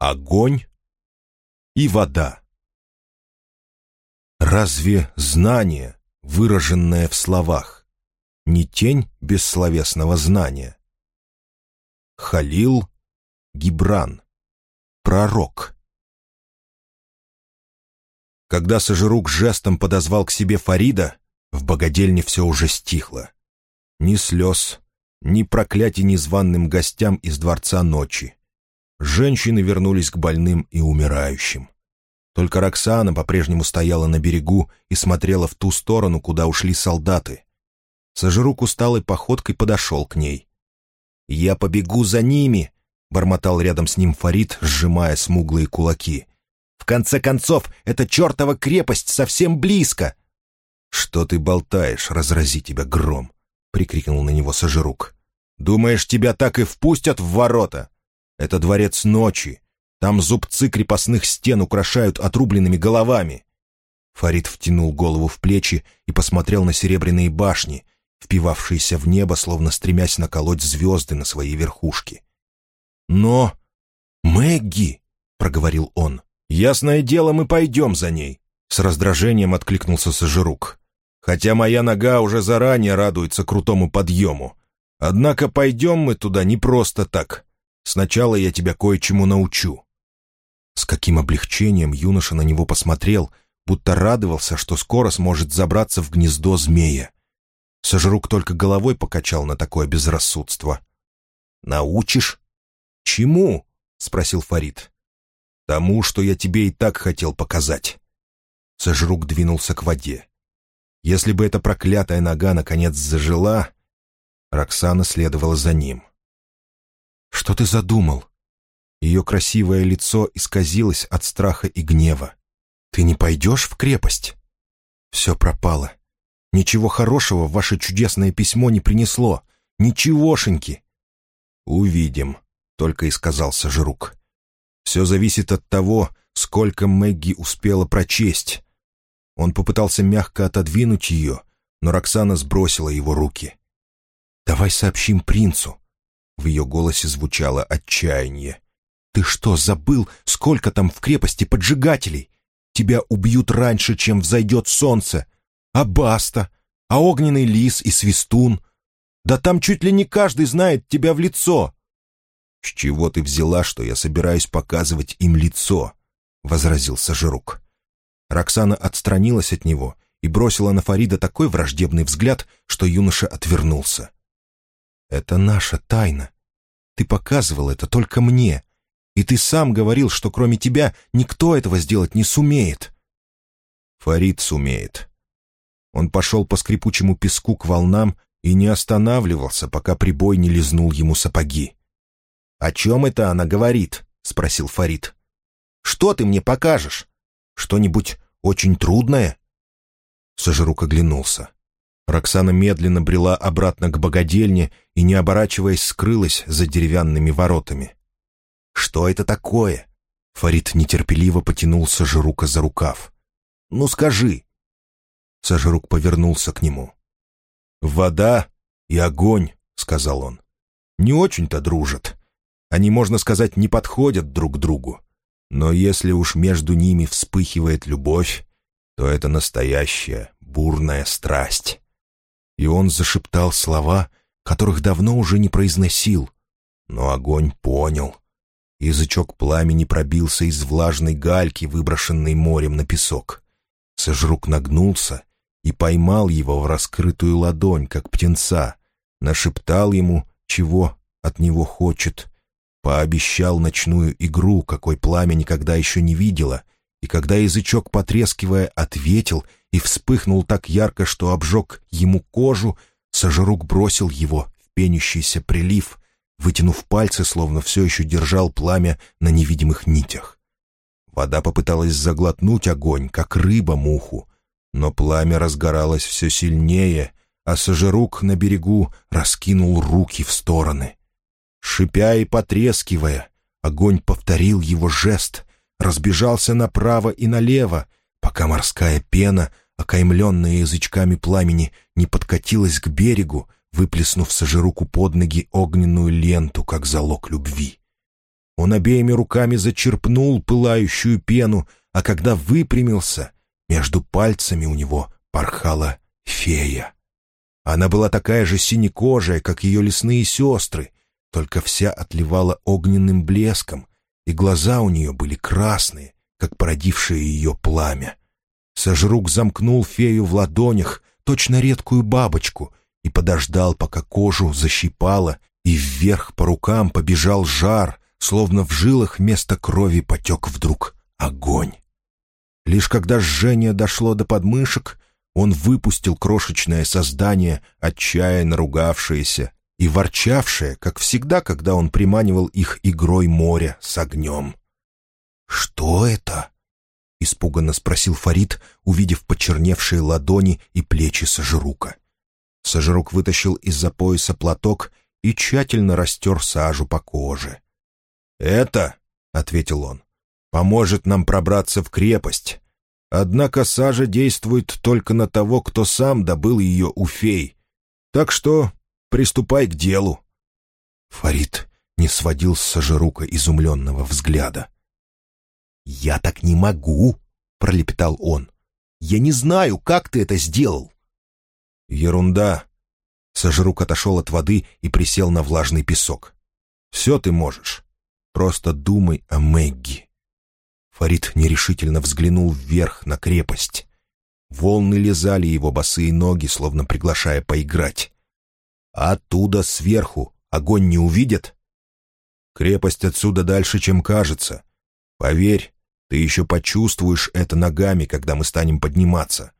огонь и вода. Разве знание, выраженное в словах, не тень бессловесного знания? Халил Гибран, пророк. Когда Сажирук жестом подозвал к себе Фарида, в богадельне все уже стихло. Ни слез, ни проклятий незваным гостям из дворца ночи. Женщины вернулись к больным и умирающим. Только Роксана по-прежнему стояла на берегу и смотрела в ту сторону, куда ушли солдаты. Сожрук усталой походкой подошел к ней. «Я побегу за ними!» — бормотал рядом с ним Фарид, сжимая смуглые кулаки. «В конце концов, эта чертова крепость совсем близко!» «Что ты болтаешь, разрази тебя гром!» — прикрикнул на него Сожрук. «Думаешь, тебя так и впустят в ворота? Это дворец ночи. Там зубцы крепостных стен украшают отрубленными головами. Фарид втянул голову в плечи и посмотрел на серебряные башни, впивавшиеся в небо, словно стремясь наколоть звезды на своей верхушке. «Но... Мэгги!» — проговорил он. «Ясное дело, мы пойдем за ней!» С раздражением откликнулся Сажирук. «Хотя моя нога уже заранее радуется крутому подъему. Однако пойдем мы туда не просто так. Сначала я тебя кое-чему научу». С каким облегчением юноша на него посмотрел, будто радовался, что скоро сможет забраться в гнездо змея. Сожрук только головой покачал на такое безрассудство. «Научишь?» «Чему?» — спросил Фарид. «Тому, что я тебе и так хотел показать». Сожрук двинулся к воде. Если бы эта проклятая нога наконец зажила, Роксана следовала за ним. «Что ты задумал?» Ее красивое лицо исказилось от страха и гнева. «Ты не пойдешь в крепость?» «Все пропало. Ничего хорошего ваше чудесное письмо не принесло. Ничегошеньки!» «Увидим», — только и сказал Сажирук. «Все зависит от того, сколько Мэгги успела прочесть». Он попытался мягко отодвинуть ее, но Роксана сбросила его руки. «Давай сообщим принцу. В ее голосе звучало отчаяние. «Ты что, забыл, сколько там в крепости поджигателей? Тебя убьют раньше, чем взойдет солнце. А Баста? А огненный лис и свистун? Да там чуть ли не каждый знает тебя в лицо!» «С чего ты взяла, что я собираюсь показывать им лицо?» — возразил Сажирук. Роксана отстранилась от него и бросила на Фарида такой враждебный взгляд, что юноша отвернулся. Это наша тайна. Ты показывал это только мне. И ты сам говорил, что кроме тебя никто этого сделать не сумеет. Фарид сумеет. Он пошел по скрипучему песку к волнам и не останавливался, пока прибой не лизнул ему сапоги. «О чем это она говорит?» — спросил Фарид. «Что ты мне покажешь? Что-нибудь очень трудное?» Сожрук оглянулся. Роксана медленно брела обратно к богадельне и, не оборачиваясь, скрылась за деревянными воротами. «Что это такое?» Фарид нетерпеливо потянул Сажирука за рукав. «Ну скажи!» Сажирук повернулся к нему. «Вода и огонь», — сказал он. «Не очень-то дружат. Они, можно сказать, не подходят друг к другу. Но если уж между ними вспыхивает любовь, то это настоящая бурная страсть и он зашептал слова, которых давно уже не произносил. Но огонь понял. Язычок пламени пробился из влажной гальки, выброшенной морем на песок. Сожрук нагнулся и поймал его в раскрытую ладонь, как птенца, нашептал ему, чего от него хочет, пообещал ночную игру, какой пламя никогда еще не видела, и когда язычок, потрескивая, ответил — и вспыхнул так ярко, что обжег ему кожу, Сожрук бросил его в пенящийся прилив, вытянув пальцы, словно все еще держал пламя на невидимых нитях. Вода попыталась заглотнуть огонь, как рыба муху, но пламя разгоралось все сильнее, а Сожрук на берегу раскинул руки в стороны. Шипя и потрескивая, огонь повторил его жест, разбежался направо и налево, пока морская пена, окаймленная язычками пламени, не подкатилась к берегу, выплеснув сожируку под ноги огненную ленту, как залог любви. Он обеими руками зачерпнул пылающую пену, а когда выпрямился, между пальцами у него порхала фея. Она была такая же синекожая, как ее лесные сестры, только вся отливала огненным блеском, и глаза у нее были красные, как породившее ее пламя. Сожрук замкнул фею в ладонях, точно редкую бабочку, и подождал, пока кожу защипало, и вверх по рукам побежал жар, словно в жилах вместо крови потек вдруг огонь. Лишь когда жжение дошло до подмышек, он выпустил крошечное создание, отчаянно ругавшееся и ворчавшее, как всегда, когда он приманивал их игрой моря с огнем. «Что это?» — испуганно спросил Фарид, увидев почерневшие ладони и плечи Сажирука. Сажирук вытащил из-за пояса платок и тщательно растер сажу по коже. «Это, — ответил он, — поможет нам пробраться в крепость. Однако сажа действует только на того, кто сам добыл ее у фей. Так что приступай к делу». Фарид не сводил с Сажирука изумленного взгляда. «Я так не могу!» — пролепетал он. «Я не знаю, как ты это сделал!» «Ерунда!» Сожрук отошел от воды и присел на влажный песок. «Все ты можешь. Просто думай о Мэгги». Фарид нерешительно взглянул вверх на крепость. Волны лизали его босые ноги, словно приглашая поиграть. А оттуда, сверху, огонь не увидят? Крепость отсюда дальше, чем кажется. Поверь, ты еще почувствуешь это ногами, когда мы станем подниматься.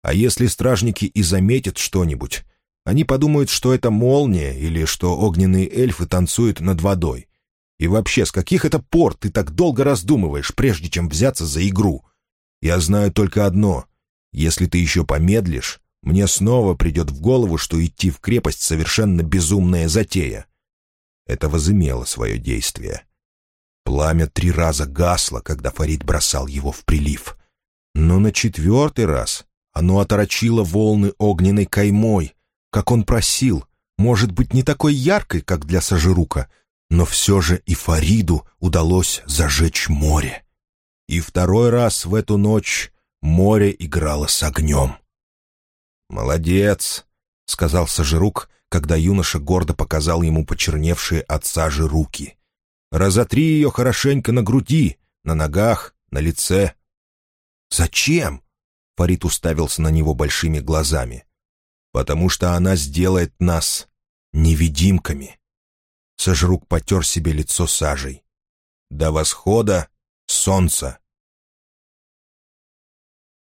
А если стражники и заметят что-нибудь, они подумают, что это молния или что огненные эльфы танцуют над водой. И вообще, с каких это пор ты так долго раздумываешь, прежде чем взяться за игру? Я знаю только одно. Если ты еще помедлишь, мне снова придет в голову, что идти в крепость совершенно безумная затея. Это возымело свое действие. Пламя три раза гасло, когда Фарид бросал его в прилив. Но на четвертый раз оно оторочило волны огненной каймой, как он просил, может быть, не такой яркой, как для Сажирука, но все же и Фариду удалось зажечь море. И второй раз в эту ночь море играло с огнем. «Молодец», — сказал Сажирук, когда юноша гордо показал ему почерневшие от сажи руки. «Разотри ее хорошенько на груди, на ногах, на лице». «Зачем?» — Фарид уставился на него большими глазами потому что она сделает нас невидимками. Сожрук потер себе лицо сажей. До восхода солнца